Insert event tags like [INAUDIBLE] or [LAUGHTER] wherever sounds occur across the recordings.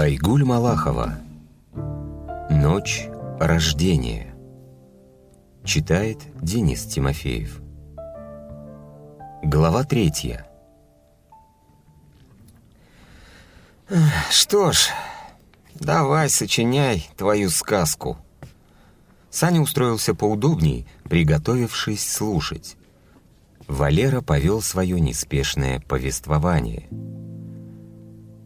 Айгуль Малахова «Ночь рождения» Читает Денис Тимофеев Глава третья «Что ж, давай сочиняй твою сказку». Саня устроился поудобней, приготовившись слушать. Валера повел свое неспешное повествование.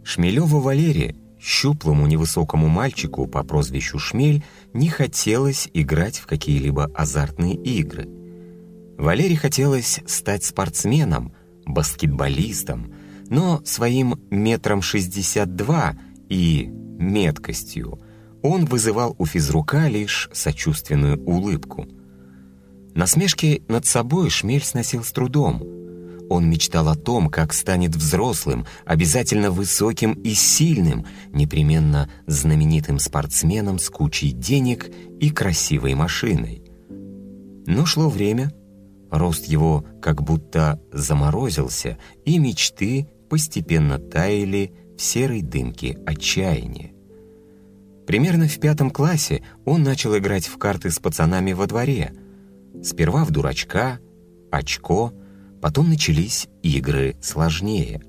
Шмелеву Валере, щуплому невысокому мальчику по прозвищу Шмель, не хотелось играть в какие-либо азартные игры. Валере хотелось стать спортсменом, баскетболистом, но своим метром шестьдесят два и меткостью он вызывал у физрука лишь сочувственную улыбку. Насмешки над собой Шмель сносил с трудом. Он мечтал о том, как станет взрослым, обязательно высоким и сильным, непременно знаменитым спортсменом с кучей денег и красивой машиной. Но шло время, рост его как будто заморозился, и мечты постепенно таяли в серой дымке отчаяния. Примерно в пятом классе он начал играть в карты с пацанами во дворе. Сперва в дурачка, очко, потом начались игры сложнее.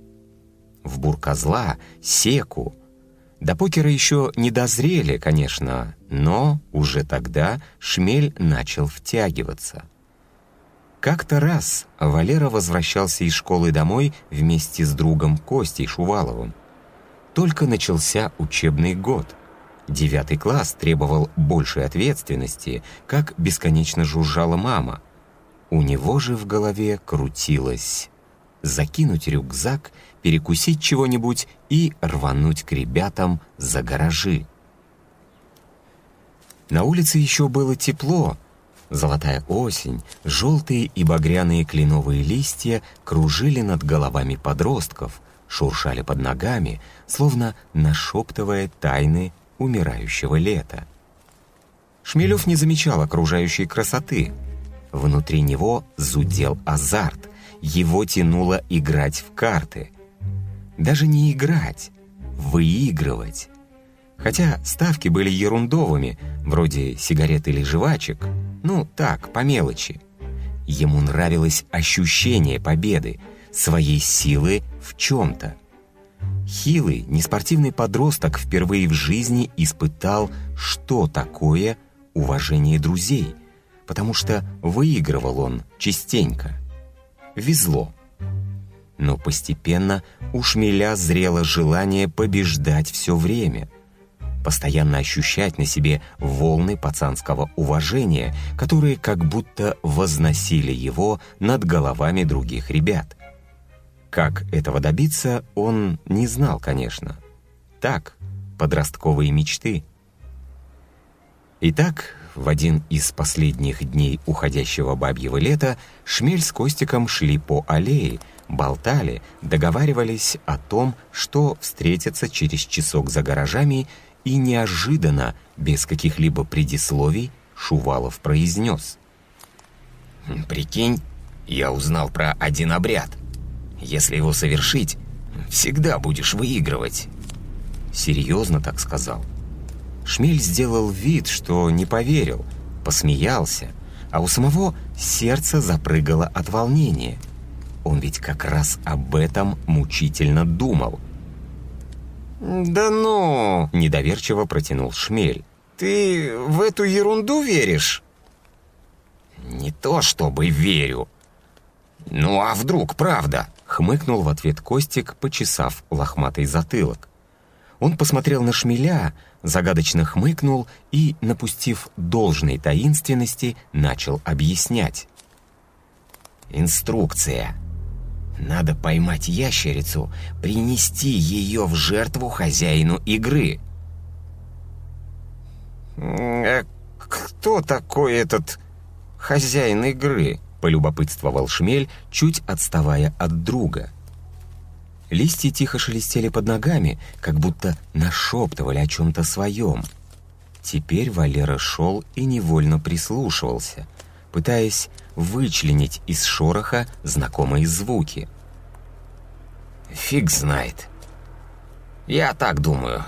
В буркозла, секу. До покера еще не дозрели, конечно, но уже тогда шмель начал втягиваться — как-то раз Валера возвращался из школы домой вместе с другом Костей Шуваловым. Только начался учебный год. Девятый класс требовал большей ответственности, как бесконечно жужжала мама. У него же в голове крутилось закинуть рюкзак, перекусить чего-нибудь и рвануть к ребятам за гаражи. На улице еще было тепло, Золотая осень, желтые и багряные кленовые листья кружили над головами подростков, шуршали под ногами, словно нашептывая тайны умирающего лета. Шмелев не замечал окружающей красоты. Внутри него зудел азарт, его тянуло играть в карты. Даже не играть, выигрывать. Хотя ставки были ерундовыми, вроде сигарет или жвачек — ну, так, по мелочи. Ему нравилось ощущение победы, своей силы в чем-то. Хилый, неспортивный подросток впервые в жизни испытал, что такое уважение друзей, потому что выигрывал он частенько. Везло. Но постепенно у шмеля зрело желание побеждать все время – постоянно ощущать на себе волны пацанского уважения, которые как будто возносили его над головами других ребят. Как этого добиться, он не знал, конечно. Так, подростковые мечты. Итак, в один из последних дней уходящего бабьего лета Шмель с Костиком шли по аллее, болтали, договаривались о том, что встретятся через часок за гаражами и неожиданно, без каких-либо предисловий, Шувалов произнес. «Прикинь, я узнал про один обряд. Если его совершить, всегда будешь выигрывать». Серьезно так сказал. Шмель сделал вид, что не поверил, посмеялся, а у самого сердце запрыгало от волнения. Он ведь как раз об этом мучительно думал. «Да ну!» — недоверчиво протянул Шмель. «Ты в эту ерунду веришь?» «Не то чтобы верю». «Ну а вдруг правда?» — хмыкнул в ответ Костик, почесав лохматый затылок. Он посмотрел на Шмеля, загадочно хмыкнул и, напустив должной таинственности, начал объяснять. «Инструкция. Надо поймать ящерицу, принести ее в жертву хозяину игры. «А кто такой этот хозяин игры?» — полюбопытствовал Шмель, чуть отставая от друга. Листья тихо шелестели под ногами, как будто нашептывали о чем-то своем. Теперь Валера шел и невольно прислушивался, пытаясь вычленить из шороха знакомые звуки. «Фиг знает. Я так думаю.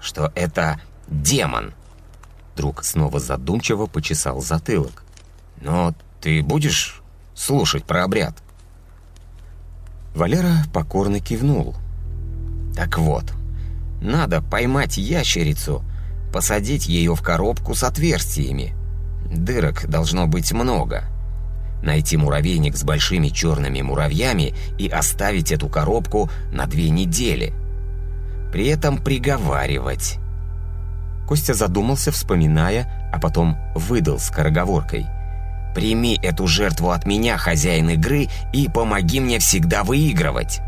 что это демон. Друг снова задумчиво почесал затылок. «Но ты будешь слушать про обряд?» Валера покорно кивнул. «Так вот, надо поймать ящерицу, посадить ее в коробку с отверстиями. Дырок должно быть много. Найти муравейник с большими черными муравьями и оставить эту коробку на две недели. При этом приговаривать». Костя задумался, вспоминая, а потом выдал скороговоркой. «Прими эту жертву от меня, хозяин игры, и помоги мне всегда выигрывать!»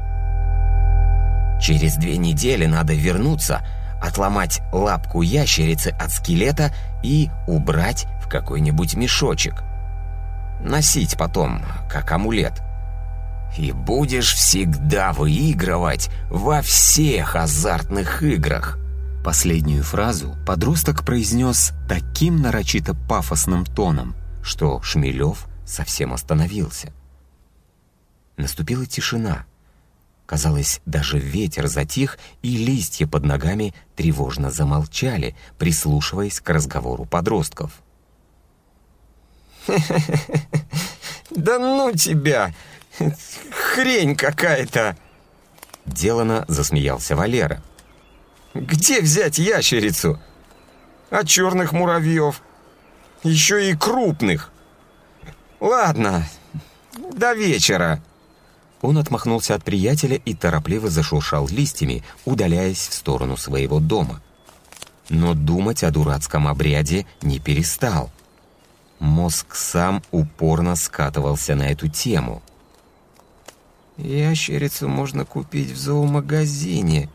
Через две недели надо вернуться, отломать лапку ящерицы от скелета и убрать в какой-нибудь мешочек. Носить потом, как амулет. И будешь всегда выигрывать во всех азартных играх. Последнюю фразу подросток произнес таким нарочито пафосным тоном, что Шмелев совсем остановился. Наступила тишина. Казалось, даже ветер затих, и листья под ногами тревожно замолчали, прислушиваясь к разговору подростков. [LAUGHS] «Да ну тебя! Хрень какая-то!» Делано засмеялся Валера. Где взять ящерицу? А черных муравьев? Еще и крупных. Ладно, до вечера. Он отмахнулся от приятеля и торопливо зашуршал листьями, удаляясь в сторону своего дома. Но думать о дурацком обряде не перестал. Мозг сам упорно скатывался на эту тему. «Ящерицу можно купить в зоомагазине»,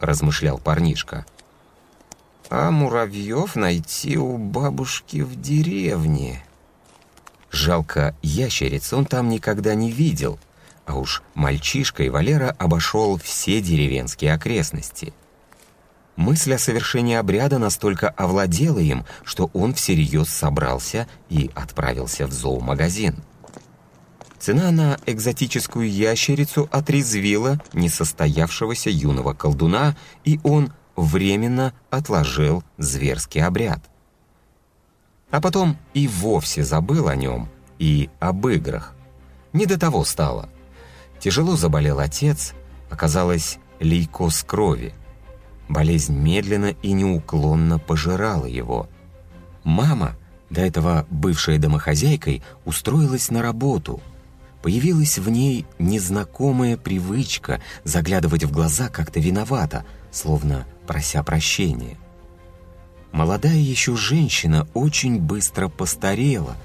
размышлял парнишка. А муравьев найти у бабушки в деревне. Жалко, ящериц он там никогда не видел, а уж мальчишка и Валера обошел все деревенские окрестности. Мысль о совершении обряда настолько овладела им, что он всерьез собрался и отправился в зоомагазин. Цена на экзотическую ящерицу отрезвила несостоявшегося юного колдуна, и он временно отложил зверский обряд. А потом и вовсе забыл о нем и об играх. Не до того стало. Тяжело заболел отец, оказалось лейкоз крови. Болезнь медленно и неуклонно пожирала его. Мама, до этого бывшая домохозяйкой, устроилась на работу – Появилась в ней незнакомая привычка заглядывать в глаза как-то виновато, словно прося прощения. Молодая еще женщина очень быстро постарела,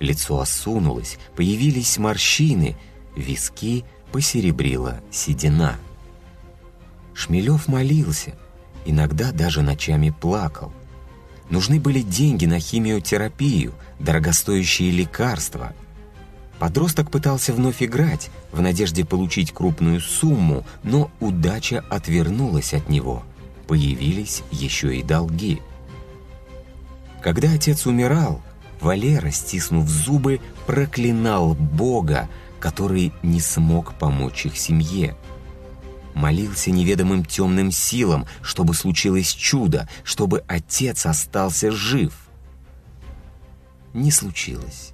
лицо осунулось, появились морщины, виски посеребрила седина. Шмелев молился, иногда даже ночами плакал. Нужны были деньги на химиотерапию, дорогостоящие лекарства – Подросток пытался вновь играть, в надежде получить крупную сумму, но удача отвернулась от него. Появились еще и долги. Когда отец умирал, Валера, стиснув зубы, проклинал Бога, который не смог помочь их семье. Молился неведомым темным силам, чтобы случилось чудо, чтобы отец остался жив. Не случилось.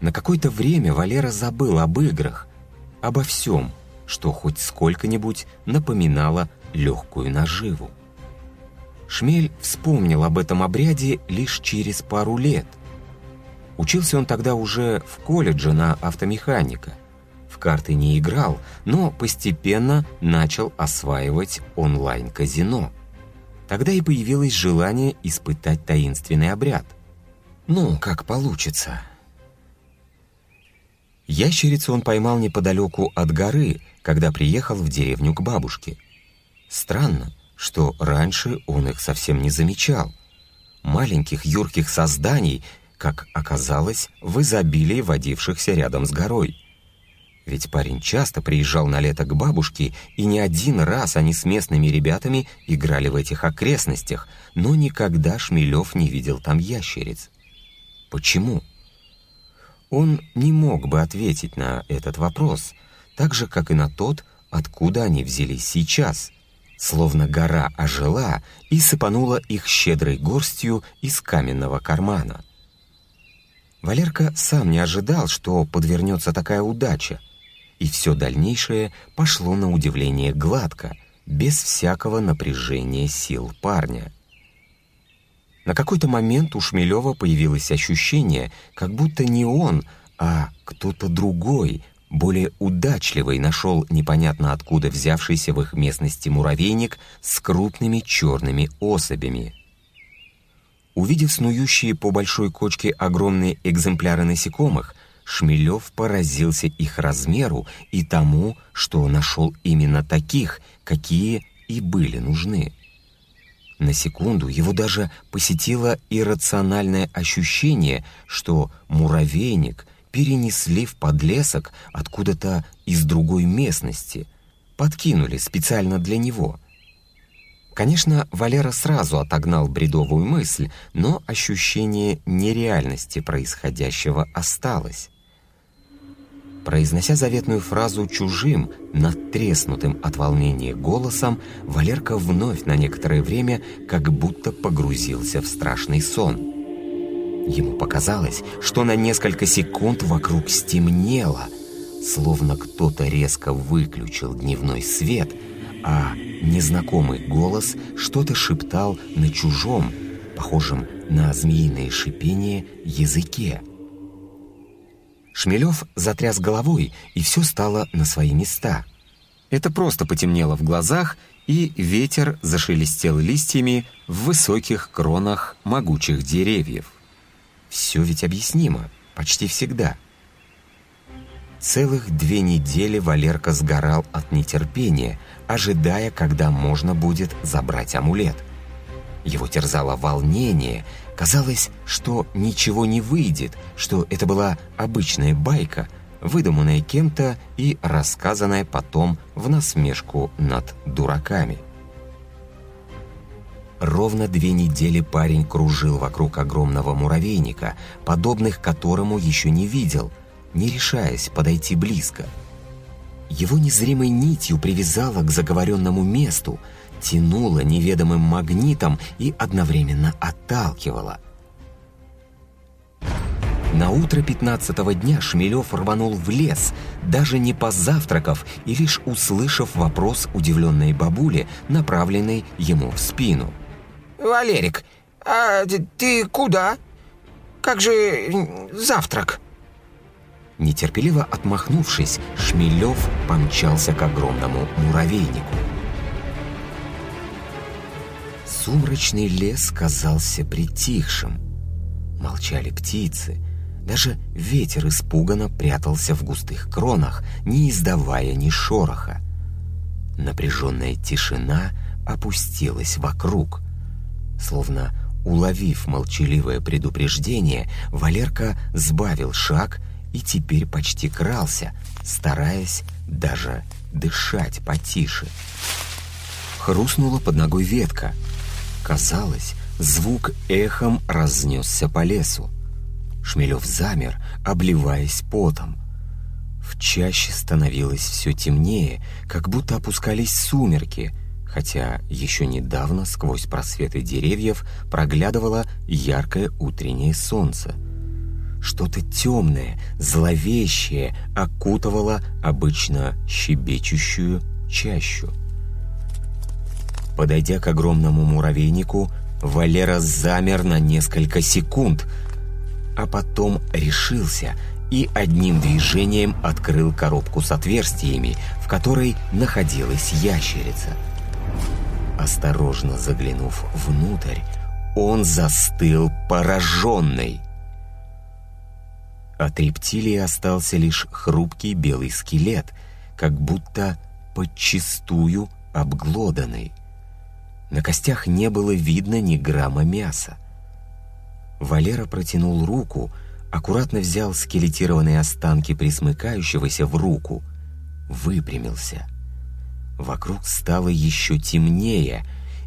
На какое-то время Валера забыл об играх, обо всем, что хоть сколько-нибудь напоминало легкую наживу. Шмель вспомнил об этом обряде лишь через пару лет. Учился он тогда уже в колледже на автомеханика. В карты не играл, но постепенно начал осваивать онлайн-казино. Тогда и появилось желание испытать таинственный обряд. Ну, как получится. Ящерицу он поймал неподалеку от горы, когда приехал в деревню к бабушке. Странно, что раньше он их совсем не замечал. Маленьких юрких созданий, как оказалось, в изобилии водившихся рядом с горой. Ведь парень часто приезжал на лето к бабушке, и не один раз они с местными ребятами играли в этих окрестностях, но никогда Шмелев не видел там ящериц. Почему? Он не мог бы ответить на этот вопрос, так же, как и на тот, откуда они взялись сейчас, словно гора ожила и сыпанула их щедрой горстью из каменного кармана. Валерка сам не ожидал, что подвернется такая удача, и все дальнейшее пошло на удивление гладко, без всякого напряжения сил парня. На какой-то момент у Шмелева появилось ощущение, как будто не он, а кто-то другой, более удачливый, нашел непонятно откуда взявшийся в их местности муравейник с крупными черными особями. Увидев снующие по большой кочке огромные экземпляры насекомых, Шмелев поразился их размеру и тому, что нашел именно таких, какие и были нужны. На секунду его даже посетило иррациональное ощущение, что муравейник перенесли в подлесок откуда-то из другой местности, подкинули специально для него. Конечно, Валера сразу отогнал бредовую мысль, но ощущение нереальности происходящего осталось. Произнося заветную фразу чужим, надтреснутым от волнения голосом, Валерка вновь на некоторое время как будто погрузился в страшный сон. Ему показалось, что на несколько секунд вокруг стемнело, словно кто-то резко выключил дневной свет, а незнакомый голос что-то шептал на чужом, похожем на змеиное шипение, языке. Шмелев затряс головой, и все стало на свои места. Это просто потемнело в глазах, и ветер зашелестел листьями в высоких кронах могучих деревьев. Все ведь объяснимо, почти всегда. Целых две недели Валерка сгорал от нетерпения, ожидая, когда можно будет забрать амулет. Его терзало волнение, казалось, что ничего не выйдет, что это была обычная байка, выдуманная кем-то и рассказанная потом в насмешку над дураками. Ровно две недели парень кружил вокруг огромного муравейника, подобных которому еще не видел, не решаясь подойти близко. Его незримой нитью привязало к заговоренному месту – тянуло неведомым магнитом и одновременно отталкивало. На утро пятнадцатого дня Шмелев рванул в лес, даже не позавтракав и лишь услышав вопрос удивленной бабули, направленный ему в спину. «Валерик, а ты куда? Как же завтрак?» Нетерпеливо отмахнувшись, Шмелев помчался к огромному муравейнику. Сумрачный лес казался притихшим. Молчали птицы. Даже ветер испуганно прятался в густых кронах, не издавая ни шороха. Напряженная тишина опустилась вокруг. Словно уловив молчаливое предупреждение, Валерка сбавил шаг и теперь почти крался, стараясь даже дышать потише. Хрустнула под ногой ветка — Казалось, звук эхом разнесся по лесу. Шмелев замер, обливаясь потом. В чаще становилось все темнее, как будто опускались сумерки, хотя еще недавно сквозь просветы деревьев проглядывало яркое утреннее солнце. Что-то темное, зловещее окутывало обычно щебечущую чащу. Подойдя к огромному муравейнику, Валера замер на несколько секунд, а потом решился и одним движением открыл коробку с отверстиями, в которой находилась ящерица. Осторожно заглянув внутрь, он застыл пораженный. От рептилии остался лишь хрупкий белый скелет, как будто подчистую обглоданный. На костях не было видно ни грамма мяса. Валера протянул руку, аккуратно взял скелетированные останки присмыкающегося в руку, выпрямился. Вокруг стало еще темнее,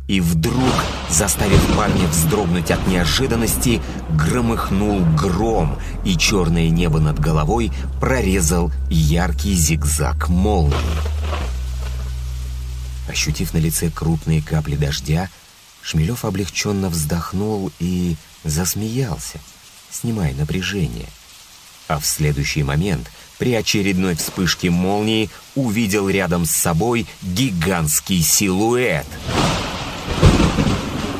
и вдруг, заставив парня вздрогнуть от неожиданности, громыхнул гром, и черное небо над головой прорезал яркий зигзаг молнии. Ощутив на лице крупные капли дождя, Шмелев облегченно вздохнул и засмеялся, снимая напряжение. А в следующий момент, при очередной вспышке молнии, увидел рядом с собой гигантский силуэт —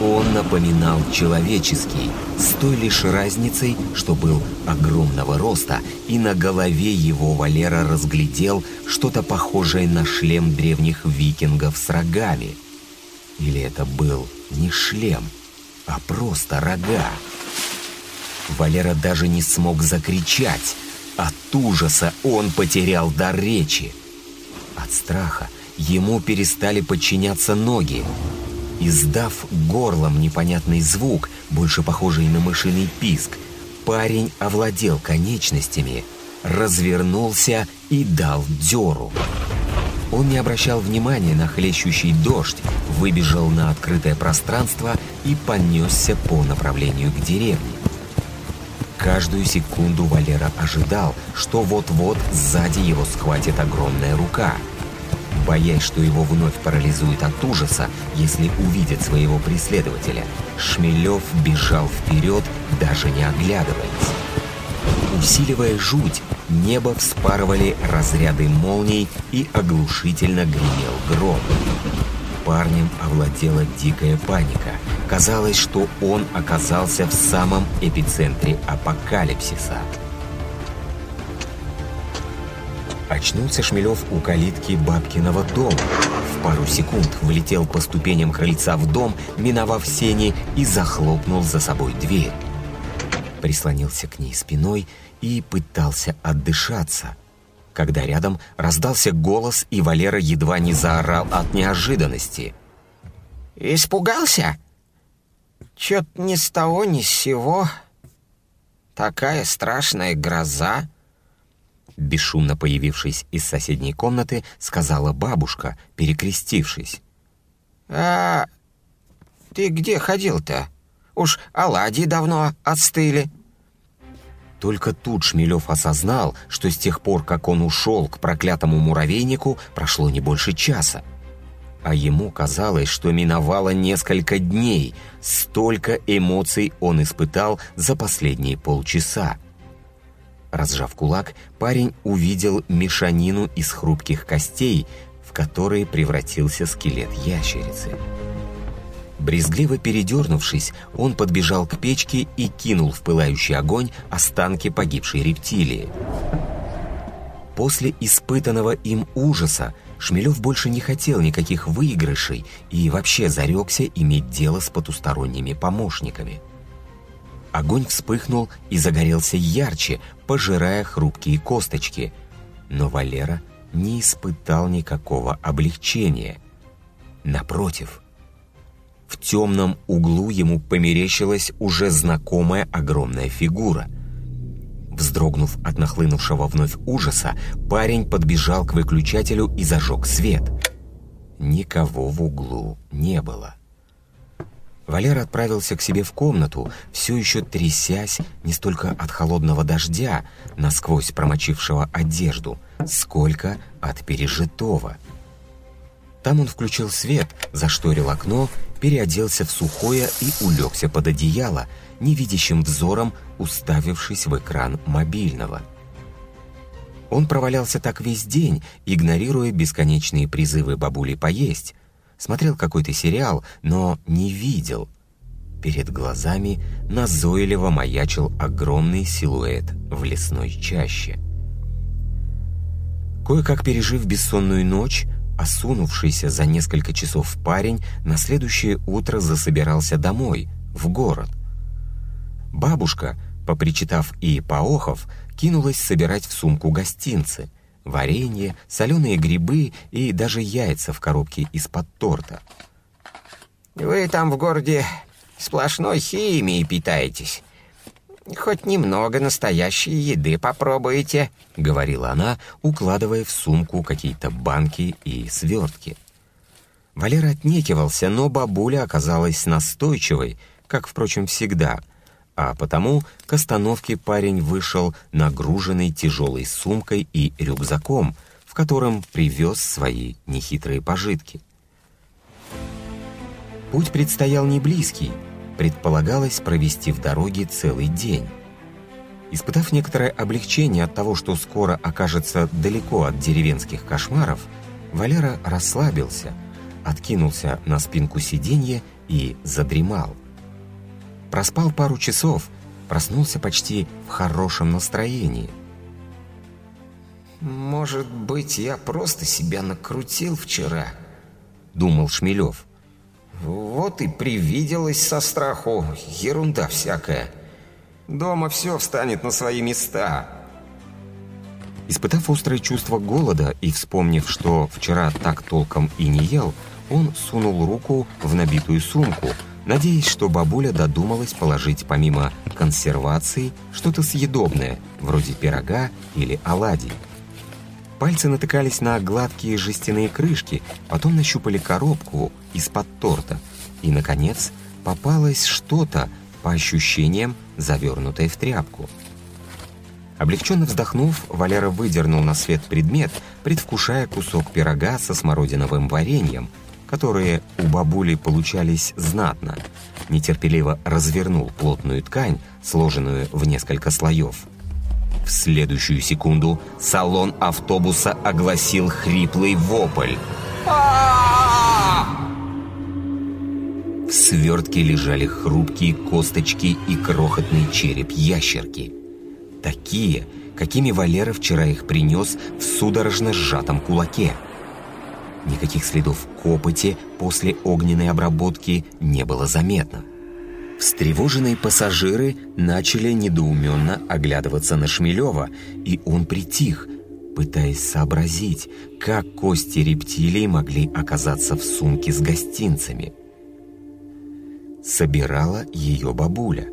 он напоминал человеческий, с той лишь разницей, что был огромного роста, и на голове его Валера разглядел что-то похожее на шлем древних викингов с рогами. Или это был не шлем, а просто рога? Валера даже не смог закричать. От ужаса он потерял дар речи. От страха ему перестали подчиняться ноги. Издав горлом непонятный звук, больше похожий на мышиный писк, парень овладел конечностями, развернулся и дал дёру. Он не обращал внимания на хлещущий дождь, выбежал на открытое пространство и понесся по направлению к деревне. Каждую секунду Валера ожидал, что вот-вот сзади его схватит огромная рука – Боясь, что его вновь парализует от ужаса, если увидит своего преследователя, Шмелев бежал вперед, даже не оглядываясь. Усиливая жуть, небо вспарывали разряды молний и оглушительно гремел гром. Парнем овладела дикая паника. Казалось, что он оказался в самом эпицентре апокалипсиса – Очнулся Шмелев у калитки бабкиного дома. В пару секунд влетел по ступеням крыльца в дом, миновав сени и захлопнул за собой дверь. Прислонился к ней спиной и пытался отдышаться. Когда рядом раздался голос, и Валера едва не заорал от неожиданности. «Испугался? Чё-то ни с того ни с сего. Такая страшная гроза» бесшумно появившись из соседней комнаты, сказала бабушка, перекрестившись. «А ты где ходил-то? Уж оладьи давно отстыли». Только тут Шмелев осознал, что с тех пор, как он ушел к проклятому муравейнику, прошло не больше часа. А ему казалось, что миновало несколько дней. Столько эмоций он испытал за последние полчаса. Разжав кулак, парень увидел мешанину из хрупких костей, в которые превратился скелет ящерицы. Брезгливо передернувшись, он подбежал к печке и кинул в пылающий огонь останки погибшей рептилии. После испытанного им ужаса Шмелев больше не хотел никаких выигрышей и вообще зарекся иметь дело с потусторонними помощниками. Огонь вспыхнул и загорелся ярче, пожирая хрупкие косточки. Но Валера не испытал никакого облегчения. Напротив, в темном углу ему померещилась уже знакомая огромная фигура. Вздрогнув от нахлынувшего вновь ужаса, парень подбежал к выключателю и зажег свет. Никого в углу не было. Валера отправился к себе в комнату, все еще трясясь не столько от холодного дождя, насквозь промочившего одежду, сколько от пережитого. Там он включил свет, зашторил окно, переоделся в сухое и улегся под одеяло, невидящим взором уставившись в экран мобильного. Он провалялся так весь день, игнорируя бесконечные призывы бабули поесть, смотрел какой-то сериал, но не видел. Перед глазами назойливо маячил огромный силуэт в лесной чаще. Кое-как пережив бессонную ночь, осунувшийся за несколько часов парень на следующее утро засобирался домой, в город. Бабушка, попричитав и поохов, кинулась собирать в сумку гостинцы — варенье, соленые грибы и даже яйца в коробке из-под торта. «Вы там в городе сплошной химией питаетесь. Хоть немного настоящей еды попробуйте», — говорила она, укладывая в сумку какие-то банки и свертки. Валера отнекивался, но бабуля оказалась настойчивой, как, впрочем, всегда — а потому к остановке парень вышел нагруженный тяжелой сумкой и рюкзаком, в котором привез свои нехитрые пожитки. Путь предстоял не близкий, предполагалось провести в дороге целый день. Испытав некоторое облегчение от того, что скоро окажется далеко от деревенских кошмаров, Валера расслабился, откинулся на спинку сиденья и задремал. Проспал пару часов, проснулся почти в хорошем настроении. «Может быть, я просто себя накрутил вчера?» — думал Шмелев. «Вот и привиделось со страху. Ерунда всякая. Дома все встанет на свои места». Испытав острое чувство голода и вспомнив, что вчера так толком и не ел, он сунул руку в набитую сумку, надеясь, что бабуля додумалась положить помимо консервации что-то съедобное, вроде пирога или оладий. Пальцы натыкались на гладкие жестяные крышки, потом нащупали коробку из-под торта. И, наконец, попалось что-то, по ощущениям, завернутое в тряпку. Облегченно вздохнув, Валера выдернул на свет предмет, предвкушая кусок пирога со смородиновым вареньем, которые у бабули получались знатно. Нетерпеливо развернул плотную ткань, сложенную в несколько слоев – в следующую секунду салон автобуса огласил хриплый вопль. В свертке лежали хрупкие косточки и крохотный череп ящерки. Такие, какими Валера вчера их принес в судорожно сжатом кулаке. Никаких следов копоти после огненной обработки не было заметно. Встревоженные пассажиры начали недоуменно оглядываться на Шмелева, и он притих, пытаясь сообразить, как кости рептилий могли оказаться в сумке с гостинцами. Собирала ее бабуля.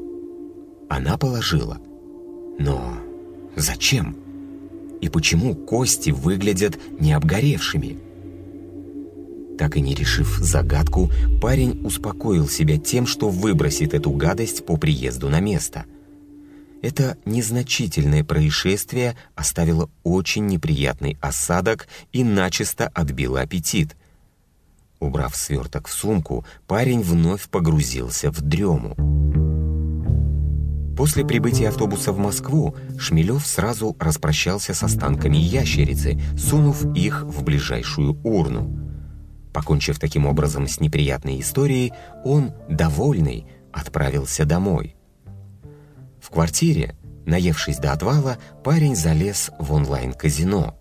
Она положила. Но зачем? И почему кости выглядят необгоревшими? Так и не решив загадку, парень успокоил себя тем, что выбросит эту гадость по приезду на место. Это незначительное происшествие оставило очень неприятный осадок и начисто отбило аппетит. Убрав сверток в сумку, парень вновь погрузился в дрему. После прибытия автобуса в Москву Шмелев сразу распрощался с останками ящерицы, сунув их в ближайшую урну. Покончив таким образом с неприятной историей, он, довольный, отправился домой. В квартире, наевшись до отвала, парень залез в онлайн-казино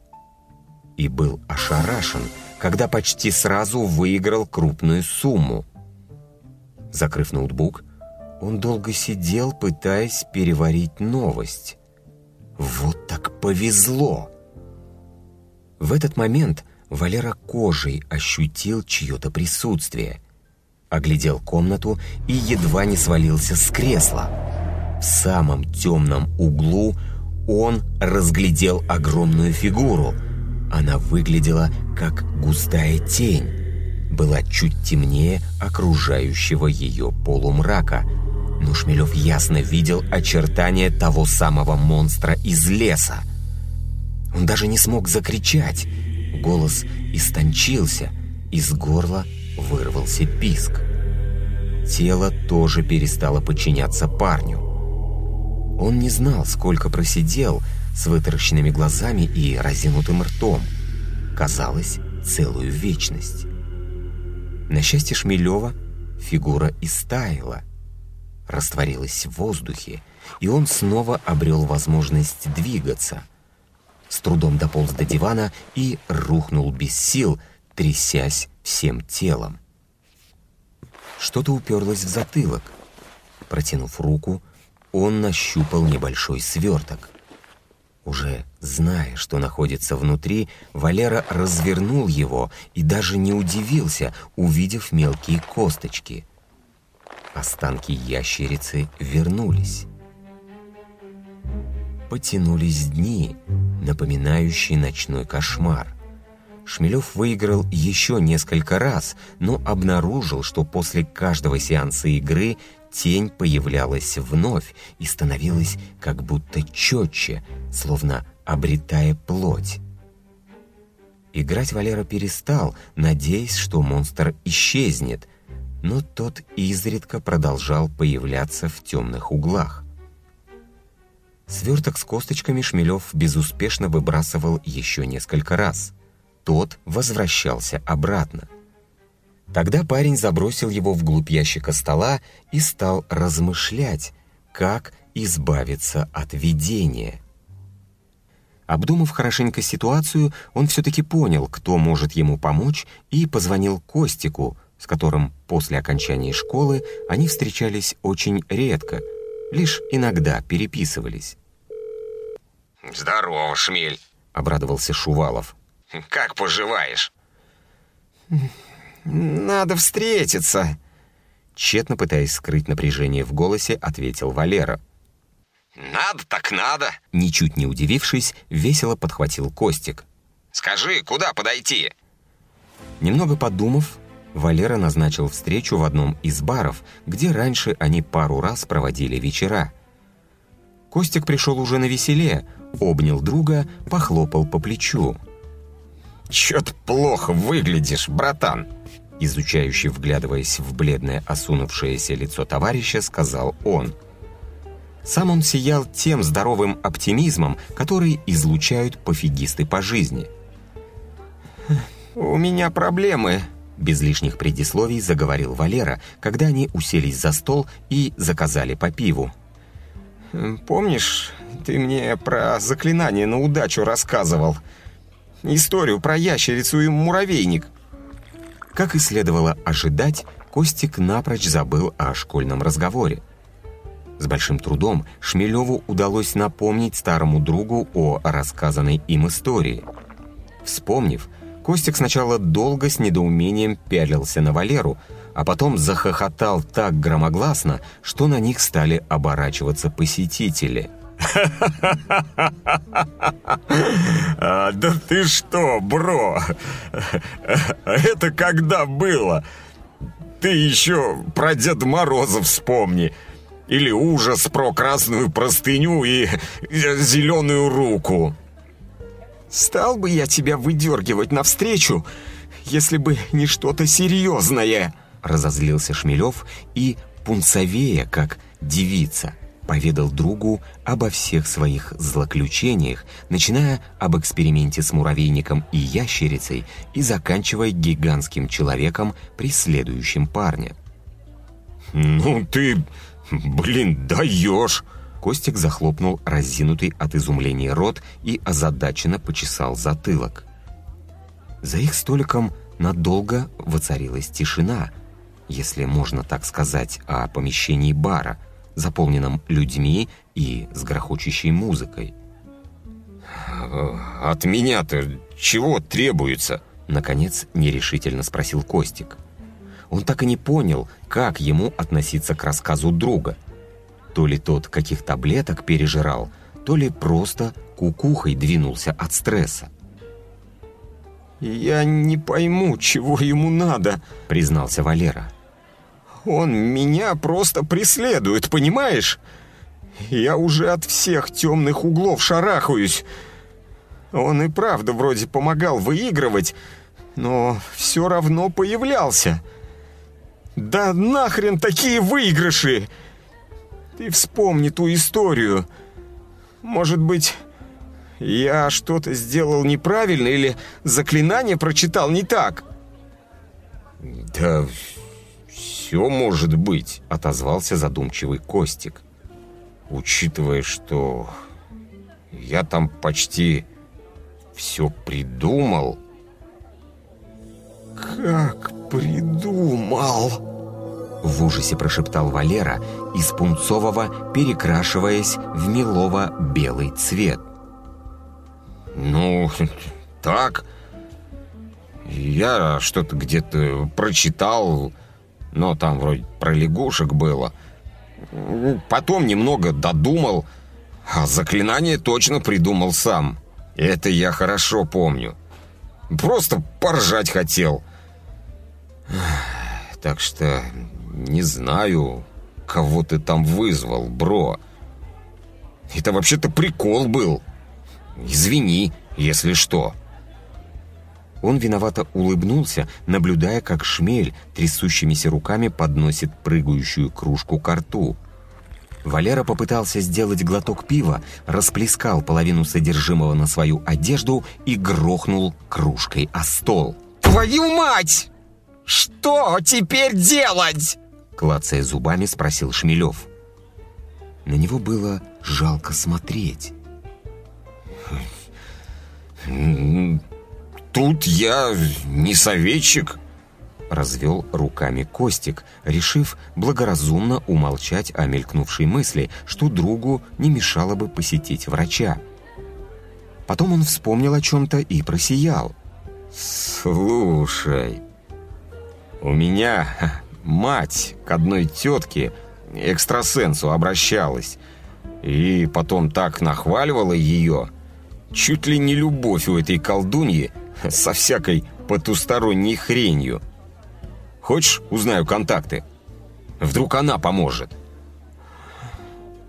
и был ошарашен, когда почти сразу выиграл крупную сумму. Закрыв ноутбук, он долго сидел, пытаясь переварить новость. Вот так повезло! В этот момент Валера кожей ощутил чье-то присутствие. Оглядел комнату и едва не свалился с кресла. В самом темном углу он разглядел огромную фигуру. Она выглядела как густая тень. Была чуть темнее окружающего ее полумрака. Но Шмелев ясно видел очертания того самого монстра из леса. Он даже не смог закричать — Голос истончился, из горла вырвался писк. Тело тоже перестало подчиняться парню. Он не знал, сколько просидел с вытаращенными глазами и разинутым ртом. Казалось, целую вечность. На счастье Шмелева фигура истаяла, растворилась в воздухе, и он снова обрел возможность двигаться — с трудом дополз до дивана и рухнул без сил, трясясь всем телом. Что-то уперлось в затылок. Протянув руку, он нащупал небольшой сверток. Уже зная, что находится внутри, Валера развернул его и даже не удивился, увидев мелкие косточки. Останки ящерицы вернулись потянулись дни, напоминающие ночной кошмар. Шмелев выиграл еще несколько раз, но обнаружил, что после каждого сеанса игры тень появлялась вновь и становилась как будто четче, словно обретая плоть. Играть Валера перестал, надеясь, что монстр исчезнет, но тот изредка продолжал появляться в темных углах. Сверток с косточками Шмелев безуспешно выбрасывал еще несколько раз. Тот возвращался обратно. Тогда парень забросил его вглубь ящика стола и стал размышлять, как избавиться от видения. Обдумав хорошенько ситуацию, он все-таки понял, кто может ему помочь, и позвонил Костику, с которым после окончания школы они встречались очень редко, лишь иногда переписывались. «Здорово, Шмель», — обрадовался Шувалов. «Как поживаешь?» «Надо встретиться», — тщетно пытаясь скрыть напряжение в голосе, ответил Валера. «Надо так надо!» Ничуть не удивившись, весело подхватил Костик. «Скажи, куда подойти?» Немного подумав, Валера назначил встречу в одном из баров, где раньше они пару раз проводили вечера. Костик пришел уже на веселе, обнял друга, похлопал по плечу. «Чё-то плохо выглядишь, братан!» Изучающий, вглядываясь в бледное осунувшееся лицо товарища, сказал он – сам он сиял тем здоровым оптимизмом, который излучают пофигисты по жизни. «У меня проблемы», — без лишних предисловий заговорил Валера, когда они уселись за стол и заказали по пиву. «Помнишь, ты мне про заклинание на удачу рассказывал? Историю про ящерицу и муравейник?» Как и следовало ожидать, Костик напрочь забыл о школьном разговоре. С большим трудом Шмелеву удалось напомнить старому другу о рассказанной им истории. Вспомнив, Костик сначала долго с недоумением пялился на Валеру, а потом захохотал так громогласно, что на них стали оборачиваться посетители. А, «Да ты что, бро? Это когда было? Ты еще про Деда Мороза вспомни!» Или ужас про красную простыню и зеленую руку. Стал бы я тебя выдергивать навстречу, если бы не что-то серьезное. Разозлился Шмелев и, пунцовея, как девица, поведал другу обо всех своих злоключениях, начиная об эксперименте с муравейником и ящерицей и заканчивая гигантским человеком, преследующим парня. «Ну ты «Блин, даешь!» Костик захлопнул разинутый от изумления рот и озадаченно почесал затылок. За их столиком надолго воцарилась тишина, если можно так сказать, о помещении бара, заполненном людьми и с грохочущей музыкой. «От меня-то чего требуется?» Наконец нерешительно спросил Костик он так и не понял, как ему относиться к рассказу друга. То ли тот каких таблеток пережирал, то ли просто кукухой двинулся от стресса. «Я не пойму, чего ему надо», — признался Валера. «Он меня просто преследует, понимаешь? Я уже от всех темных углов шарахаюсь. Он и правда вроде помогал выигрывать, но все равно появлялся». Да нахрен такие выигрыши! Ты вспомни ту историю. Может быть, я что-то сделал неправильно или заклинание прочитал не так? Да все может быть, отозвался задумчивый Костик. Учитывая, что я там почти все придумал. Как придумал? В ужасе прошептал Валера, из пунцового перекрашиваясь в мелово-белый цвет. «Ну, так. Я что-то где-то прочитал, но там вроде про лягушек было. Потом немного додумал, а заклинание точно придумал сам. Это я хорошо помню. Просто поржать хотел. Так что не знаю, кого ты там вызвал, бро. Это вообще-то прикол был. Извини, если что. Он виновато улыбнулся, наблюдая, как шмель трясущимися руками подносит прыгающую кружку к рту. Валера попытался сделать глоток пива, расплескал половину содержимого на свою одежду и грохнул кружкой о стол. «Твою мать! Что теперь делать?» Клацая зубами, спросил Шмелев. На него было жалко смотреть. «Тут я не советчик», — развел руками Костик, решив благоразумно умолчать о мелькнувшей мысли, что другу не мешало бы посетить врача. Потом он вспомнил о чем-то и просиял. «Слушай, у меня мать к одной тетке экстрасенсу обращалась, и потом так нахваливала ее, чуть ли не любовь у этой колдуньи [LAUGHS] со всякой потусторонней хренью. Хочешь, узнаю контакты? Вдруг она поможет?»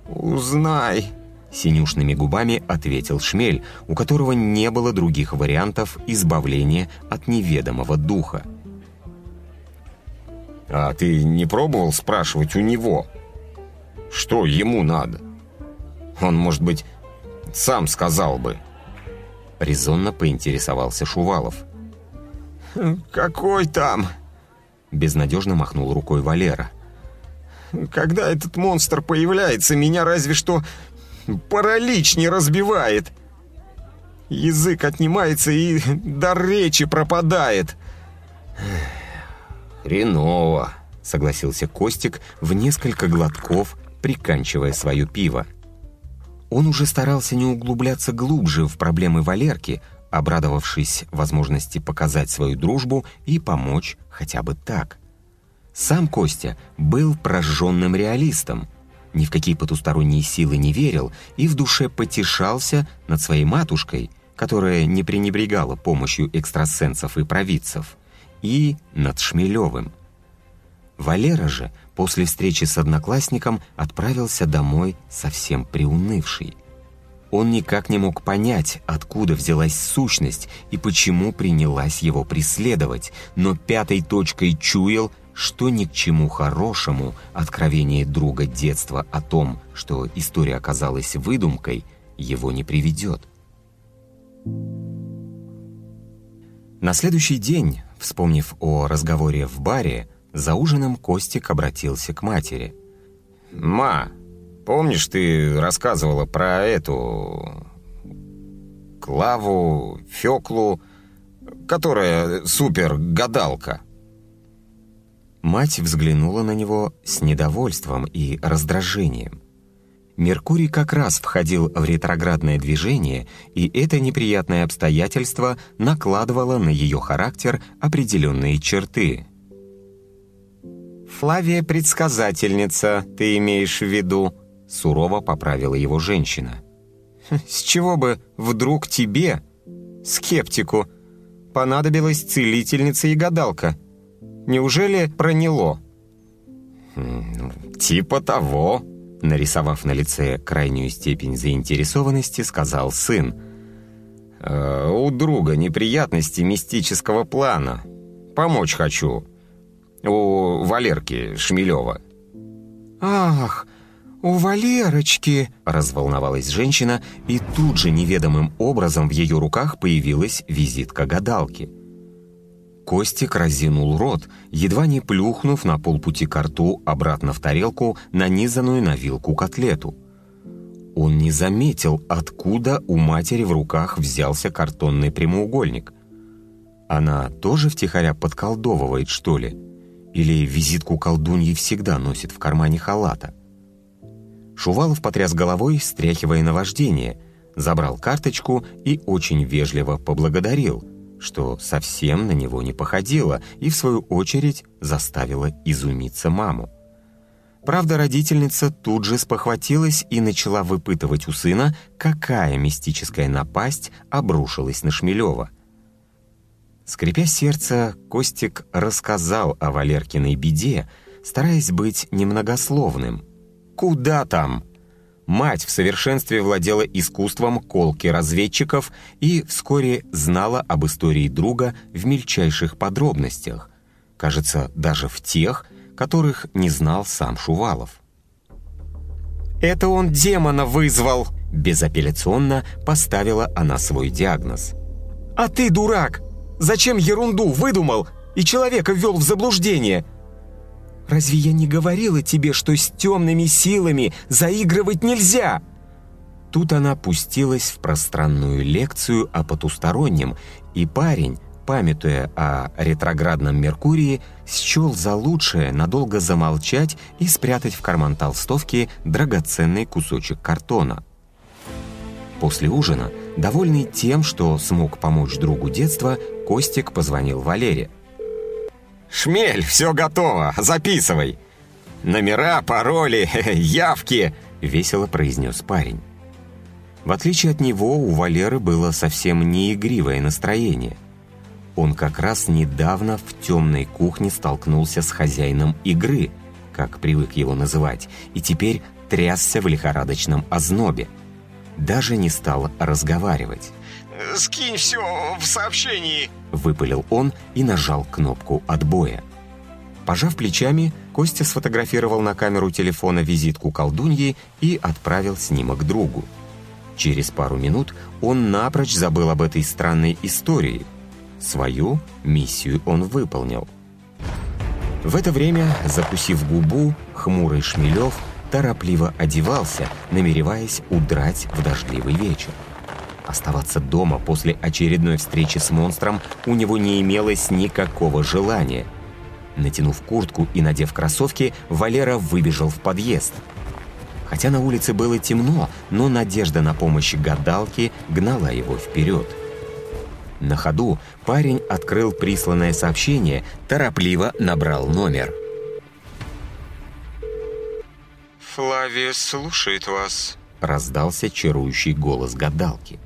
«Узнай», — синюшными губами ответил Шмель, у которого не было других вариантов избавления от неведомого духа. «А ты не пробовал спрашивать у него, что ему надо? Он, может быть, сам сказал бы». Резонно поинтересовался Шувалов. «Какой там?» Безнадежно махнул рукой Валера. «Когда этот монстр появляется, меня разве что паралич не разбивает. Язык отнимается и дар речи пропадает». «Хреново», — согласился Костик в несколько глотков, приканчивая свое пиво. Он уже старался не углубляться глубже в проблемы Валерки, обрадовавшись возможности показать свою дружбу и помочь хотя бы так. Сам Костя был прожженным реалистом, ни в какие потусторонние силы не верил и в душе потешался над своей матушкой, которая не пренебрегала помощью экстрасенсов и провидцев, и над Шмелевым. Валера же после встречи с одноклассником отправился домой совсем приунывший. Он никак не мог понять, откуда взялась сущность и почему принялась его преследовать, но пятой точкой чуял, что ни к чему хорошему откровение друга детства о том, что история оказалась выдумкой, его не приведет. На следующий день, вспомнив о разговоре в баре, за ужином Костик обратился к матери. «Ма, помнишь, ты рассказывала про эту... Клаву, Феклу, которая супер-гадалка?» Мать взглянула на него с недовольством и раздражением. Меркурий как раз входил в ретроградное движение, и это неприятное обстоятельство накладывало на ее характер определенные черты — «Флавия предсказательница, ты имеешь в виду?» Сурово поправила его женщина. «С чего бы вдруг тебе, скептику, понадобилась целительница и гадалка? Неужели проняло?» «Типа того», нарисовав на лице крайнюю степень заинтересованности, сказал сын. «Э, «У друга неприятности мистического плана. Помочь хочу у Валерки Шмелева». «Ах, у Валерочки!» — разволновалась женщина, и тут же неведомым образом в ее руках появилась визитка гадалки. Костик разинул рот, едва не плюхнув на полпути к рту обратно в тарелку нанизанную на вилку котлету. Он не заметил, откуда у матери в руках взялся картонный прямоугольник. Она тоже втихаря подколдовывает, что ли? — или визитку колдуньи всегда носит в кармане халата? Шувалов потряс головой, стряхивая наваждение, забрал карточку и очень вежливо поблагодарил, что совсем на него не походило и, в свою очередь, заставило изумиться маму. Правда, родительница тут же спохватилась и начала выпытывать у сына, какая мистическая напасть обрушилась на Шмелева – Скрипя сердце, Костик рассказал о Валеркиной беде, стараясь быть немногословным. «Куда там?» Мать в совершенстве владела искусством колки разведчиков и вскоре знала об истории друга в мельчайших подробностях, кажется, даже в тех, которых не знал сам Шувалов. «Это он демона вызвал!» Безапелляционно поставила она свой диагноз. «А ты, дурак! Зачем ерунду выдумал и человека ввел в заблуждение? Разве я не говорила тебе, что с темными силами заигрывать нельзя?» Тут она пустилась в пространную лекцию о потустороннем, и парень, памятуя о ретроградном Меркурии, счел за лучшее надолго замолчать и спрятать в карман толстовки драгоценный кусочек картона. После ужина, довольный тем, что смог помочь другу детства, Костик позвонил Валере. «Шмель, все готово, записывай!» «Номера, пароли, [LAUGHS] явки!» — весело произнес парень. В отличие от него, у Валеры было совсем не игривое настроение — он как раз недавно в темной кухне столкнулся с хозяином игры, как привык его называть, и теперь трясся в лихорадочном ознобе. Даже не стал разговаривать. «Скинь все в сообщении», — выпалил он и нажал кнопку отбоя. Пожав плечами, Костя сфотографировал на камеру телефона визитку колдуньи и отправил снимок другу. Через пару минут он напрочь забыл об этой странной истории — Свою миссию он выполнил. В это время, закусив губу, хмурый Шмелев торопливо одевался, намереваясь удрать в дождливый вечер. Оставаться дома после очередной встречи с монстром у него не имелось никакого желания. Натянув куртку и надев кроссовки, Валера выбежал в подъезд. Хотя на улице было темно, но надежда на помощь гадалки гнала его вперед. На ходу парень открыл присланное сообщение, торопливо набрал номер. «Флавия слушает вас», — раздался чарующий голос гадалки.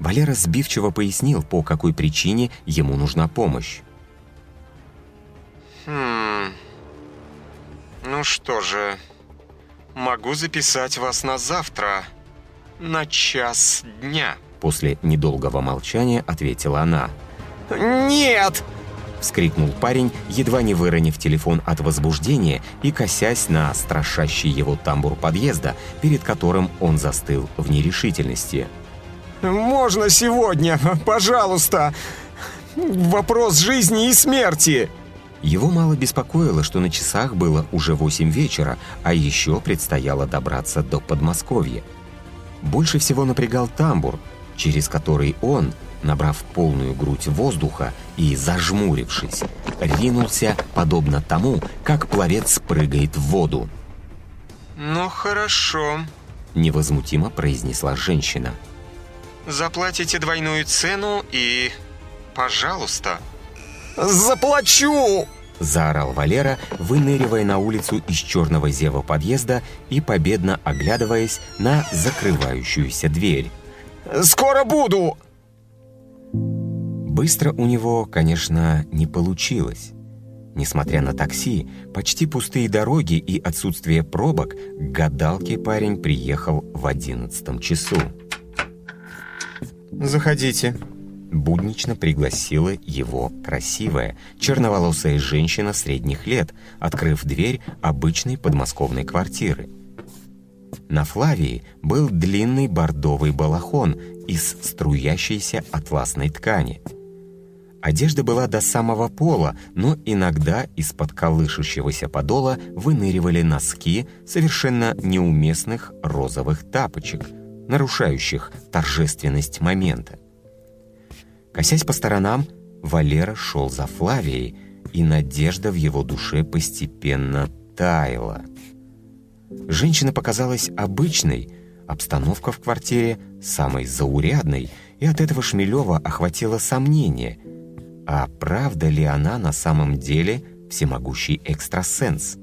Валера сбивчиво пояснил, по какой причине ему нужна помощь. «Хм... Ну что же, могу записать вас на завтра, на час дня». После недолгого молчания ответила она. «Нет!» — вскрикнул парень, едва не выронив телефон от возбуждения и косясь на страшащий его тамбур подъезда, перед которым он застыл в нерешительности. «Можно сегодня, [LAUGHS] пожалуйста! Вопрос жизни и смерти!» Его мало беспокоило, что на часах было уже восемь вечера, а еще предстояло добраться до Подмосковья. Больше всего напрягал тамбур, через который он, набрав полную грудь воздуха и зажмурившись, ринулся, подобно тому, как пловец прыгает в воду. «Ну хорошо», — невозмутимо произнесла женщина. «Заплатите двойную цену и... пожалуйста». «Заплачу!» Заорал Валера, выныривая на улицу из черного зева подъезда и победно оглядываясь на закрывающуюся дверь. Скоро буду!» Быстро у него, конечно, не получилось. Несмотря на такси, почти пустые дороги и отсутствие пробок, к гадалке парень приехал в одиннадцатом часу. «Заходите», буднично пригласила его красивая, черноволосая женщина средних лет, открыв дверь обычной подмосковной квартиры. На Флавии был длинный бордовый балахон из струящейся атласной ткани. Одежда была до самого пола, но иногда из-под колышущегося подола выныривали носки совершенно неуместных розовых тапочек, нарушающих торжественность момента. Косясь по сторонам, Валера шел за Флавией, и надежда в его душе постепенно таяла. Женщина показалась обычной, обстановка в квартире самой заурядной, и от этого Шмелева охватило сомнение, а правда ли она на самом деле всемогущий экстрасенс?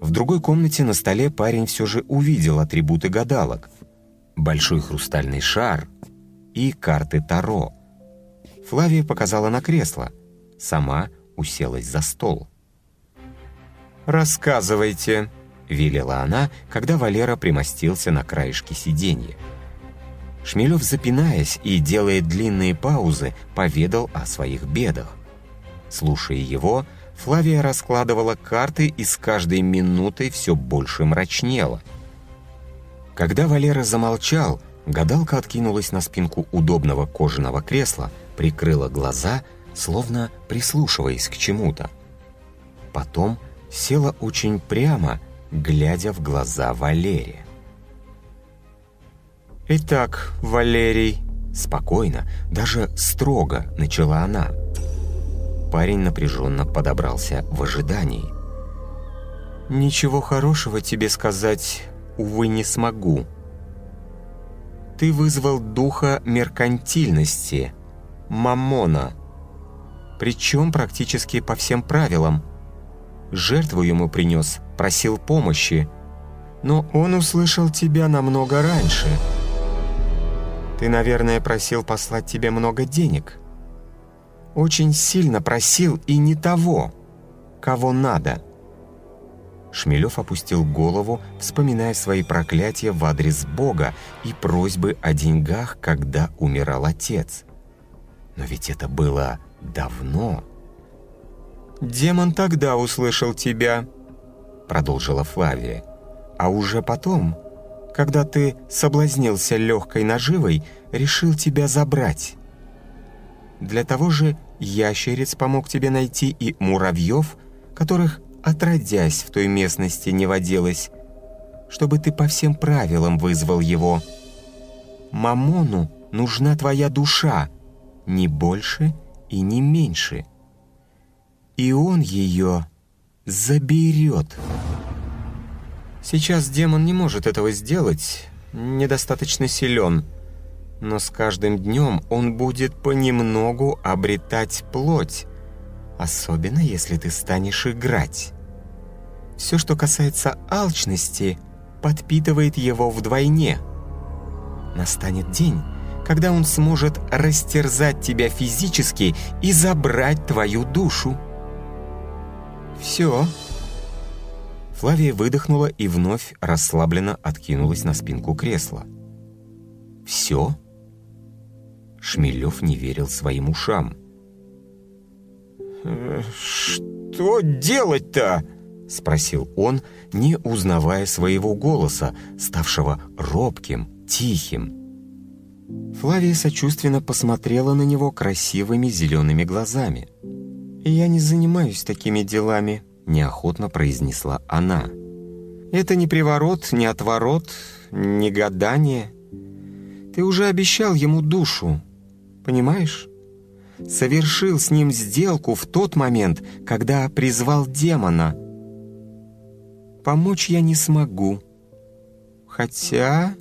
В другой комнате на столе парень все же увидел атрибуты гадалок. Большой хрустальный шар и карты Таро. Флавия показала на кресло, сама уселась за стол. «Рассказывайте», — велела она, когда Валера примостился на краешке сиденья. Шмелев, запинаясь и делая длинные паузы, поведал о своих бедах. Слушая его, Флавия раскладывала карты и с каждой минутой все больше мрачнела. Когда Валера замолчал, гадалка откинулась на спинку удобного кожаного кресла, прикрыла глаза, словно прислушиваясь к чему-то. Потом села очень прямо, глядя в глаза Валерия. «Итак, Валерий...» Спокойно, даже строго начала она. Парень напряженно подобрался в ожидании. «Ничего хорошего тебе сказать, увы, не смогу. Ты вызвал духа меркантильности, мамона, причем практически по всем правилам. Жертву ему принес, просил помощи, но он услышал тебя намного раньше». Ты, наверное, просил послать тебе много денег. Очень сильно просил и не того, кого надо». Шмелев опустил голову, вспоминая свои проклятия в адрес Бога и просьбы о деньгах, когда умирал отец. Но ведь это было давно. «Демон тогда услышал тебя», — продолжила Флавия. «А уже потом когда ты соблазнился легкой наживой, решил тебя забрать. Для того же ящериц помог тебе найти и муравьев, которых, отродясь в той местности, не водилось, чтобы ты по всем правилам вызвал его. Мамону нужна твоя душа, не больше и не меньше. И он ее заберет». Сейчас демон не может этого сделать, недостаточно силен. Но с каждым днем он будет понемногу обретать плоть, особенно если ты станешь играть. Все, что касается алчности, подпитывает его вдвойне. Настанет день, когда он сможет растерзать тебя физически и забрать твою душу. Все. Флавия выдохнула и вновь расслабленно откинулась на спинку кресла. «Все?» Шмелев не верил своим ушам. «Что делать-то?» — спросил он, не узнавая своего голоса, ставшего робким, тихим. Флавия сочувственно посмотрела на него красивыми зелеными глазами. «Я не занимаюсь такими делами», неохотно произнесла она. «Это не приворот, не отворот, не гадание. Ты уже обещал ему душу, понимаешь? Совершил с ним сделку в тот момент, когда призвал демона. Помочь я не смогу. Хотя...»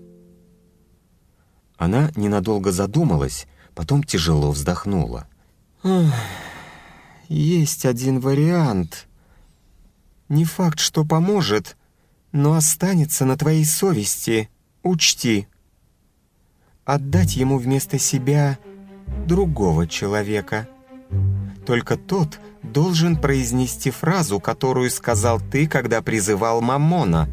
Она ненадолго задумалась, потом тяжело вздохнула. «Есть один вариант», не факт, что поможет, но останется на твоей совести, учти. Отдать ему вместо себя другого человека. Только тот должен произнести фразу, которую сказал ты, когда призывал Мамона,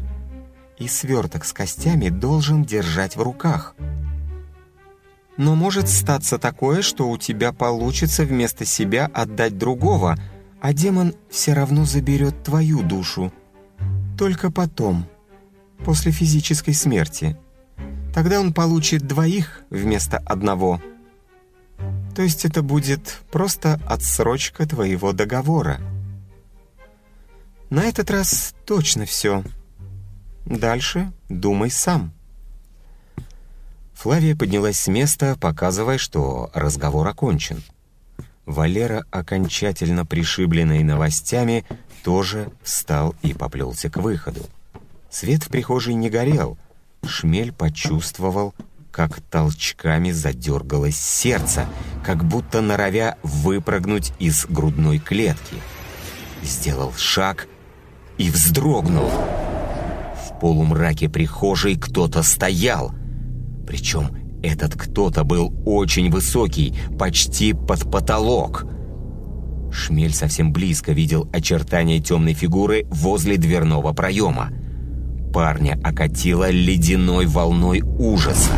и сверток с костями должен держать в руках. Но может статься такое, что у тебя получится вместо себя отдать другого — а демон все равно заберет твою душу. Только потом, после физической смерти. Тогда он получит двоих вместо одного. То есть это будет просто отсрочка твоего договора. На этот раз точно все. Дальше думай сам. Флавия поднялась с места, показывая, что разговор окончен. Валера, окончательно пришибленный новостями, тоже встал и поплелся к выходу. Свет в прихожей не горел. Шмель почувствовал, как толчками задергалось сердце, как будто норовя выпрыгнуть из грудной клетки. Сделал шаг и вздрогнул. В полумраке прихожей кто-то стоял, причем этот кто-то был очень высокий, почти под потолок. Шмель совсем близко видел очертания темной фигуры возле дверного проема. парня окатило ледяной волной ужаса.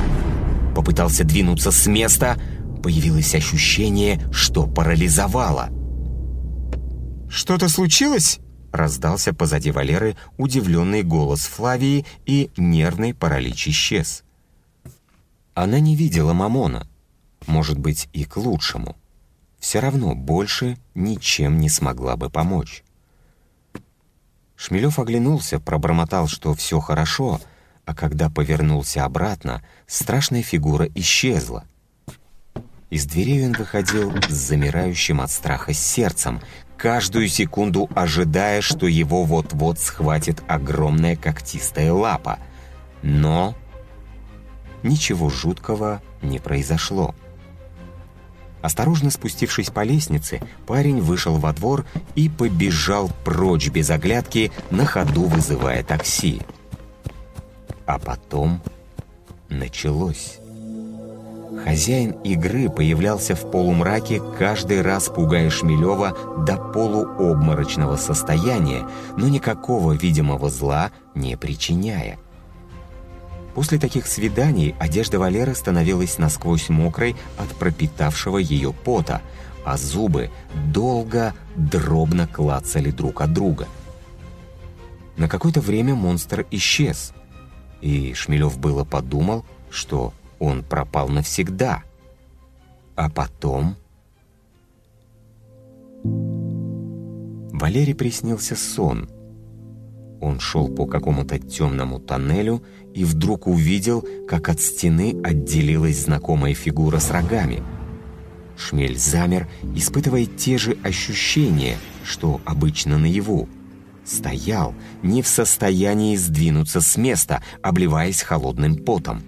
Попытался двинуться с места, появилось ощущение, что парализовало. «Что-то случилось?» Раздался позади Валеры удивленный голос Флавии, и нервный паралич исчез. Она не видела Мамона. Может быть, и к лучшему. Все равно больше ничем не смогла бы помочь. Шмелев оглянулся, пробормотал, что все хорошо, а когда повернулся обратно, страшная фигура исчезла. Из дверей он выходил с замирающим от страха сердцем, каждую секунду ожидая, что его вот-вот схватит огромная когтистая лапа. Но ничего жуткого не произошло. Осторожно спустившись по лестнице, парень вышел во двор и побежал прочь без оглядки, на ходу вызывая такси. А потом началось. Хозяин игры появлялся в полумраке, каждый раз пугая Шмелева до полуобморочного состояния, но никакого видимого зла не причиняя. После таких свиданий одежда Валеры становилась насквозь мокрой от пропитавшего ее пота, а зубы долго дробно клацали друг от друга. На какое-то время монстр исчез, и Шмелев было подумал, что он пропал навсегда. А потом... Валере приснился сон. Он шел по какому-то темному тоннелю и вдруг увидел, как от стены отделилась знакомая фигура с рогами. Шмель замер, испытывая те же ощущения, что обычно наяву. Стоял, не в состоянии сдвинуться с места, обливаясь холодным потом.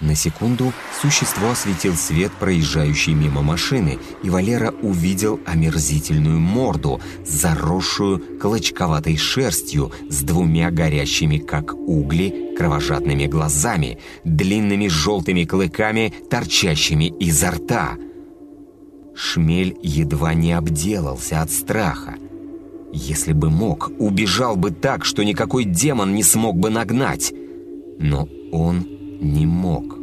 На секунду существо осветил свет проезжающей мимо машины, и Валера увидел омерзительную морду, заросшую клочковатой шерстью с двумя горящими, как угли, кровожадными глазами, длинными желтыми клыками, торчащими изо рта. Шмель едва не обделался от страха. Если бы мог, убежал бы так, что никакой демон не смог бы нагнать. Но он не мог.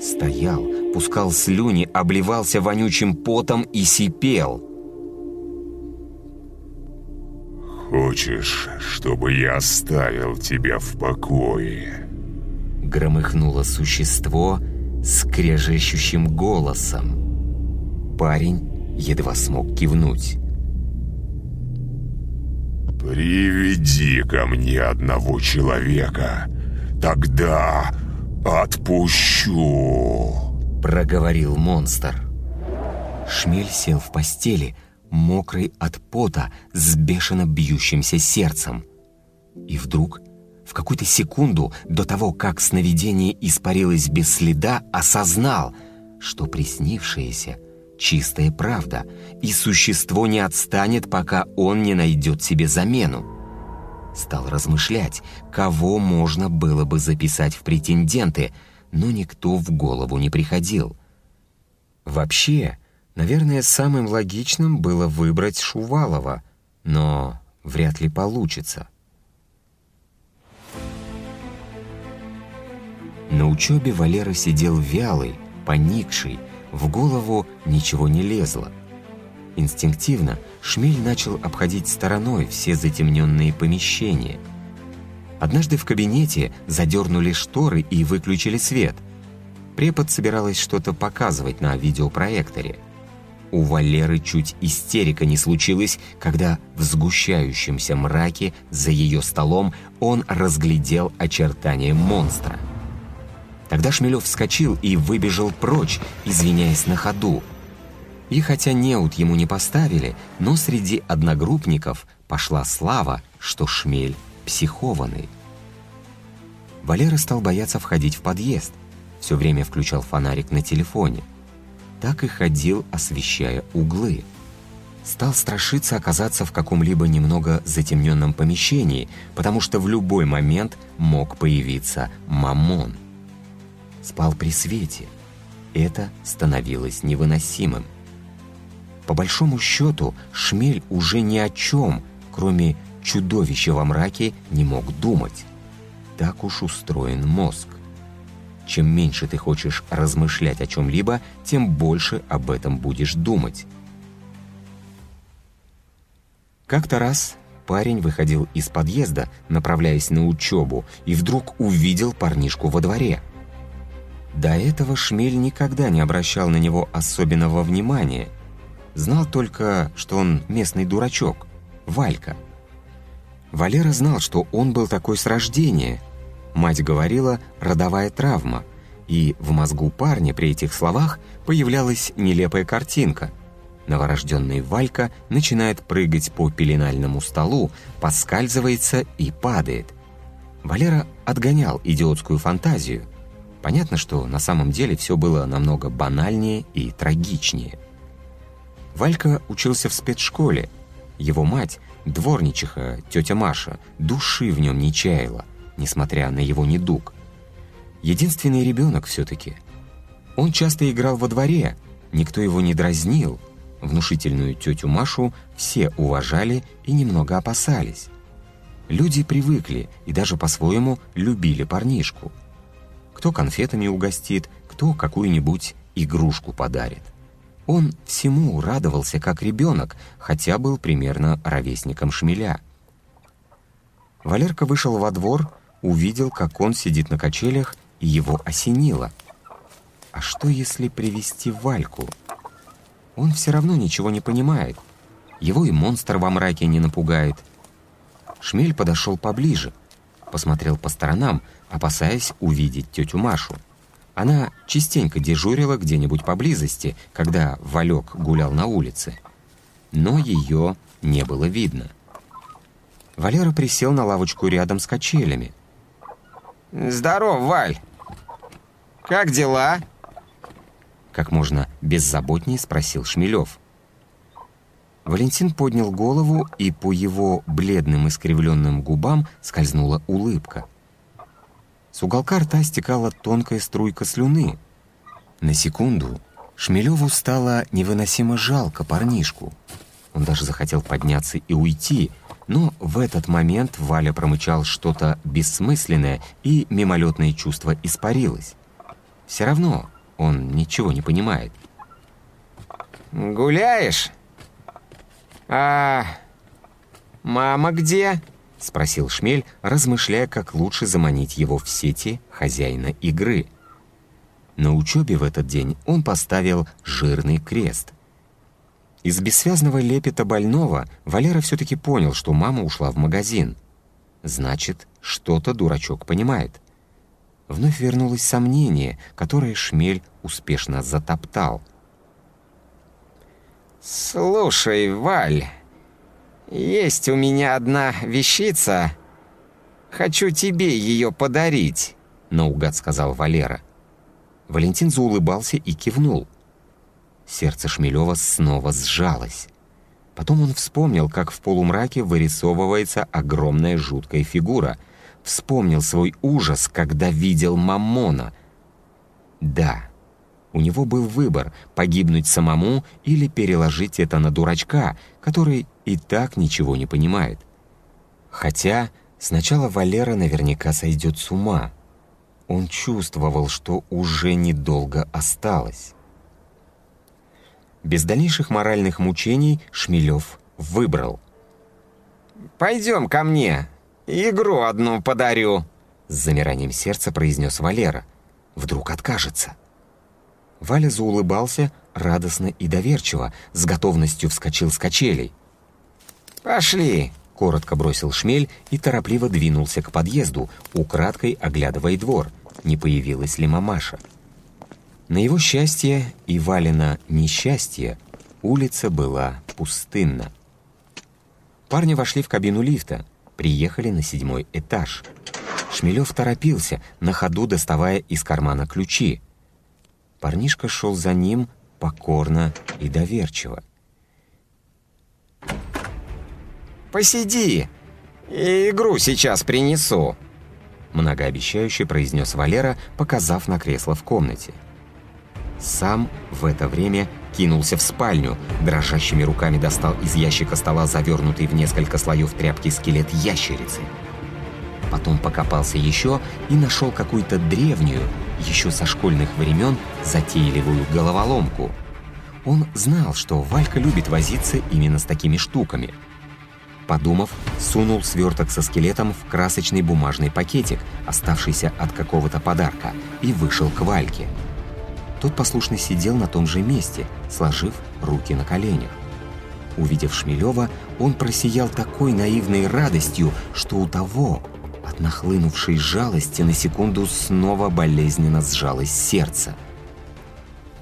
Стоял, пускал слюни, обливался вонючим потом и сипел. «Хочешь, чтобы я оставил тебя в покое?» Громыхнуло существо скрежещущим голосом. Парень едва смог кивнуть. «Приведи ко мне одного человека, тогда отпущу!» Проговорил монстр. Шмель сел в постели, мокрый от пота, с бешено бьющимся сердцем. И вдруг, в какую-то секунду до того, как сновидение испарилось без следа, осознал, что приснившееся — чистая правда, и существо не отстанет, пока он не найдет себе замену. Стал размышлять, кого можно было бы записать в претенденты, но никто в голову не приходил. Вообще, наверное, самым логичным было выбрать Шувалова, но вряд ли получится. На учебе Валера сидел вялый, поникший, в голову ничего не лезло. Инстинктивно Шмель начал обходить стороной все затемненные помещения. Однажды в кабинете задернули шторы и выключили свет. Препод собиралась что-то показывать на видеопроекторе. У Валеры чуть истерика не случилась, когда в сгущающемся мраке за ее столом он разглядел очертания монстра — Тогда Шмелев вскочил и выбежал прочь, извиняясь на ходу. И хотя неуд ему не поставили, но среди одногруппников пошла слава, что Шмель психованный. Валера стал бояться входить в подъезд, все время включал фонарик на телефоне. Так и ходил, освещая углы. Стал страшиться оказаться в каком-либо немного затемненном помещении, потому что в любой момент мог появиться мамон спал при свете. Это становилось невыносимым. По большому счету, шмель уже ни о чем, кроме чудовище во мраке не мог думать. Так уж устроен мозг. Чем меньше ты хочешь размышлять о чем-либо, тем больше об этом будешь думать. Как-то раз парень выходил из подъезда, направляясь на учебу, и вдруг увидел парнишку во дворе. До этого Шмель никогда не обращал на него особенного внимания. Знал только, что он местный дурачок, Валька. Валера знал, что он был такой с рождения. Мать говорила «родовая травма», и в мозгу парня при этих словах появлялась нелепая картинка – Новорожденный Валька начинает прыгать по пеленальному столу, поскальзывается и падает. Валера отгонял идиотскую фантазию. Понятно, что на самом деле все было намного банальнее и трагичнее. Валька учился в спецшколе. Его мать, дворничиха, тетя Маша, души в нем не чаяла, несмотря на его недуг. Единственный ребенок все-таки. Он часто играл во дворе, никто его не дразнил – Внушительную тетю Машу все уважали и немного опасались. Люди привыкли и даже по-своему любили парнишку. Кто конфетами угостит, кто какую-нибудь игрушку подарит. Он всему радовался как ребенок, хотя был примерно ровесником шмеля. Валерка вышел во двор, увидел, как он сидит на качелях, и его осенило. А что, если привести Вальку? Он все равно ничего не понимает. Его и монстр во мраке не напугает. Шмель подошел поближе, посмотрел по сторонам, опасаясь увидеть тетю Машу. Она частенько дежурила где-нибудь поблизости, когда Валек гулял на улице. Но ее не было видно. Валера присел на лавочку рядом с качелями. «Здоров, Валь! Как дела?» Как можно беззаботнее спросил Шмелев. Валентин поднял голову, и по его бледным искривленным губам скользнула улыбка. С уголка рта стекала тонкая струйка слюны. На секунду Шмелеву стало невыносимо жалко парнишку. Он даже захотел подняться и уйти, но в этот момент Валя промычал что-то бессмысленное, и мимолетное чувство испарилось. Все равно он ничего не понимает. «Гуляешь? А мама где?» — спросил Шмель, размышляя, как лучше заманить его в сети хозяина игры. На учебе в этот день он поставил жирный крест. Из бессвязного лепета больного Валера все-таки понял, что мама ушла в магазин. Значит, что-то дурачок понимает. Вновь вернулось сомнение, которое Шмель успешно затоптал. «Слушай, Валь, есть у меня одна вещица. Хочу тебе ее подарить», — наугад сказал Валера. Валентин заулыбался и кивнул. Сердце Шмелева снова сжалось. Потом он вспомнил, как в полумраке вырисовывается огромная жуткая фигура — вспомнил свой ужас, когда видел Мамона. Да, у него был выбор — погибнуть самому или переложить это на дурачка, который и так ничего не понимает. Хотя сначала Валера наверняка сойдет с ума. Он чувствовал, что уже недолго осталось. Без дальнейших моральных мучений Шмелев выбрал. «Пойдем ко мне, «Игру одну подарю», — с замиранием сердца произнес Валера. «Вдруг откажется». Валя заулыбался радостно и доверчиво, с готовностью вскочил с качелей. «Пошли!» — коротко бросил шмель и торопливо двинулся к подъезду, украдкой оглядывая двор, не появилась ли мамаша. На его счастье и Валина несчастье улица была пустынна. Парни вошли в кабину лифта — приехали на седьмой этаж. Шмелев торопился, на ходу доставая из кармана ключи. Парнишка шел за ним покорно и доверчиво. «Посиди, игру сейчас принесу», многообещающе произнес Валера, показав на кресло в комнате. Сам в это время кинулся в спальню, дрожащими руками достал из ящика стола завернутый в несколько слоев тряпки скелет ящерицы. Потом покопался еще и нашел какую-то древнюю, еще со школьных времен, затейливую головоломку. Он знал, что Валька любит возиться именно с такими штуками. Подумав, сунул сверток со скелетом в красочный бумажный пакетик, оставшийся от какого-то подарка, и вышел к Вальке. Тот послушно сидел на том же месте, сложив руки на коленях. Увидев Шмелева, он просиял такой наивной радостью, что у того от нахлынувшей жалости на секунду снова болезненно сжалось сердце.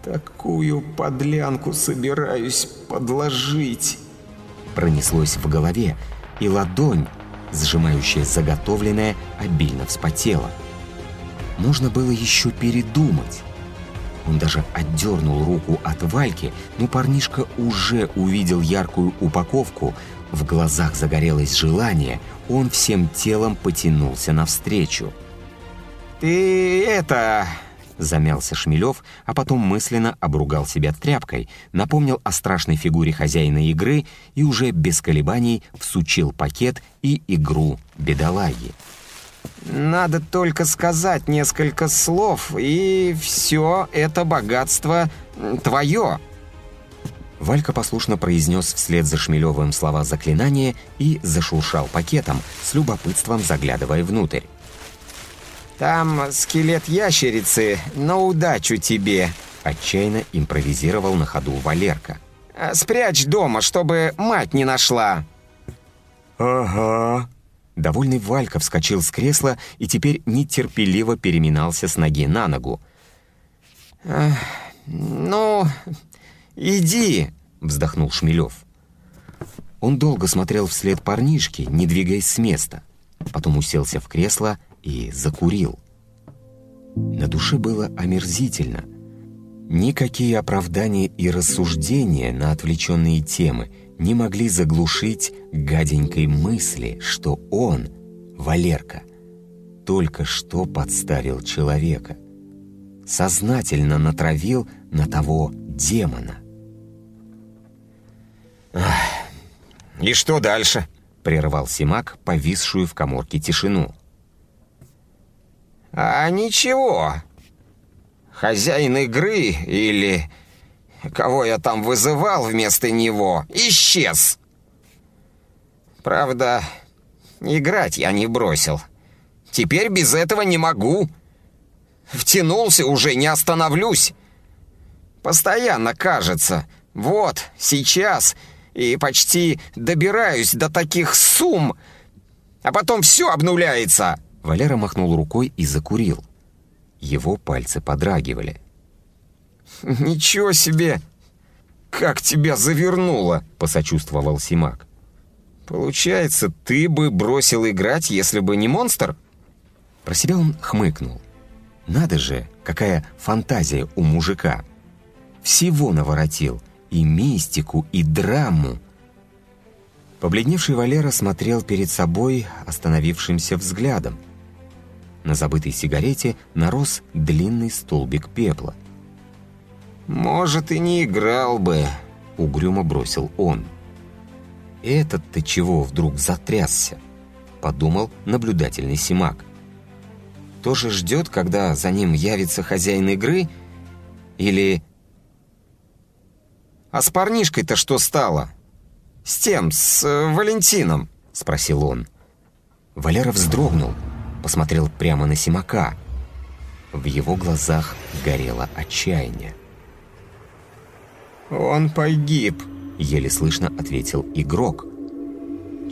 «Такую подлянку собираюсь подложить!» Пронеслось в голове, и ладонь, сжимающая заготовленное, обильно вспотела. Нужно было еще передумать. Он даже отдернул руку от Вальки, но парнишка уже увидел яркую упаковку, в глазах загорелось желание, он всем телом потянулся навстречу. «Ты это...» — замялся Шмелев, а потом мысленно обругал себя тряпкой, напомнил о страшной фигуре хозяина игры и уже без колебаний всучил пакет и игру бедолаги. «Надо только сказать несколько слов, и все это богатство твое!» Валька послушно произнес вслед за Шмелевым слова заклинания и зашуршал пакетом, с любопытством заглядывая внутрь. «Там скелет ящерицы, на удачу тебе!» Отчаянно импровизировал на ходу Валерка. «Спрячь дома, чтобы мать не нашла!» «Ага!» Довольный Валька вскочил с кресла и теперь нетерпеливо переминался с ноги на ногу. «Ну, «Иди!» — вздохнул Шмелев. Он долго смотрел вслед парнишки, не двигаясь с места. Потом уселся в кресло и закурил. На душе было омерзительно. Никакие оправдания и рассуждения на отвлеченные темы не могли заглушить гаденькой мысли, что он, Валерка, только что подставил человека. Сознательно натравил на того демона. «И что дальше?» — прервал Симак повисшую в коморке тишину. «А ничего. Хозяин игры или кого я там вызывал вместо него, исчез. Правда, играть я не бросил. Теперь без этого не могу. Втянулся уже, не остановлюсь. Постоянно кажется, вот, сейчас и почти добираюсь до таких сумм, а потом все обнуляется!» Валера махнул рукой и закурил. Его пальцы подрагивали. [LAUGHS] «Ничего себе! Как тебя завернуло!» — посочувствовал Симак. «Получается, ты бы бросил играть, если бы не монстр?» Про себя он хмыкнул. «Надо же, какая фантазия у мужика!» Всего наворотил — и мистику, и драму. Побледневший Валера смотрел перед собой остановившимся взглядом. На забытой сигарете нарос длинный столбик пепла. «Может, и не играл бы», — угрюмо бросил он. «Этот-то чего вдруг затрясся?» — подумал наблюдательный Симак. «Тоже ждет, когда за ним явится хозяин игры? Или «А с парнишкой-то что стало?» «С тем, с э, Валентином?» — спросил он. Валера вздрогнул, посмотрел прямо на Симака. В его глазах горело отчаяние. «Он погиб», — еле слышно ответил игрок.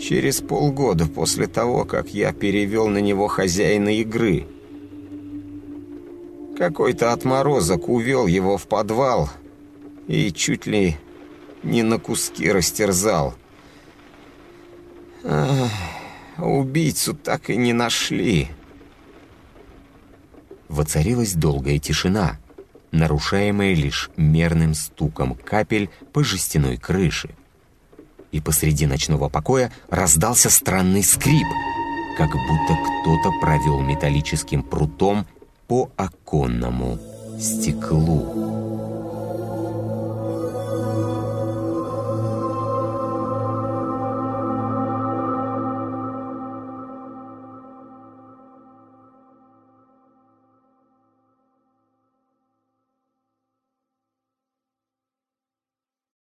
«Через полгода после того, как я перевел на него хозяина игры. Какой-то отморозок увел его в подвал, и чуть ли не на куски растерзал. Ах, убийцу так и не нашли. Воцарилась долгая тишина, нарушаемая лишь мерным стуком капель по жестяной крыше. И посреди ночного покоя раздался странный скрип, как будто кто-то провел металлическим прутом по оконному стеклу.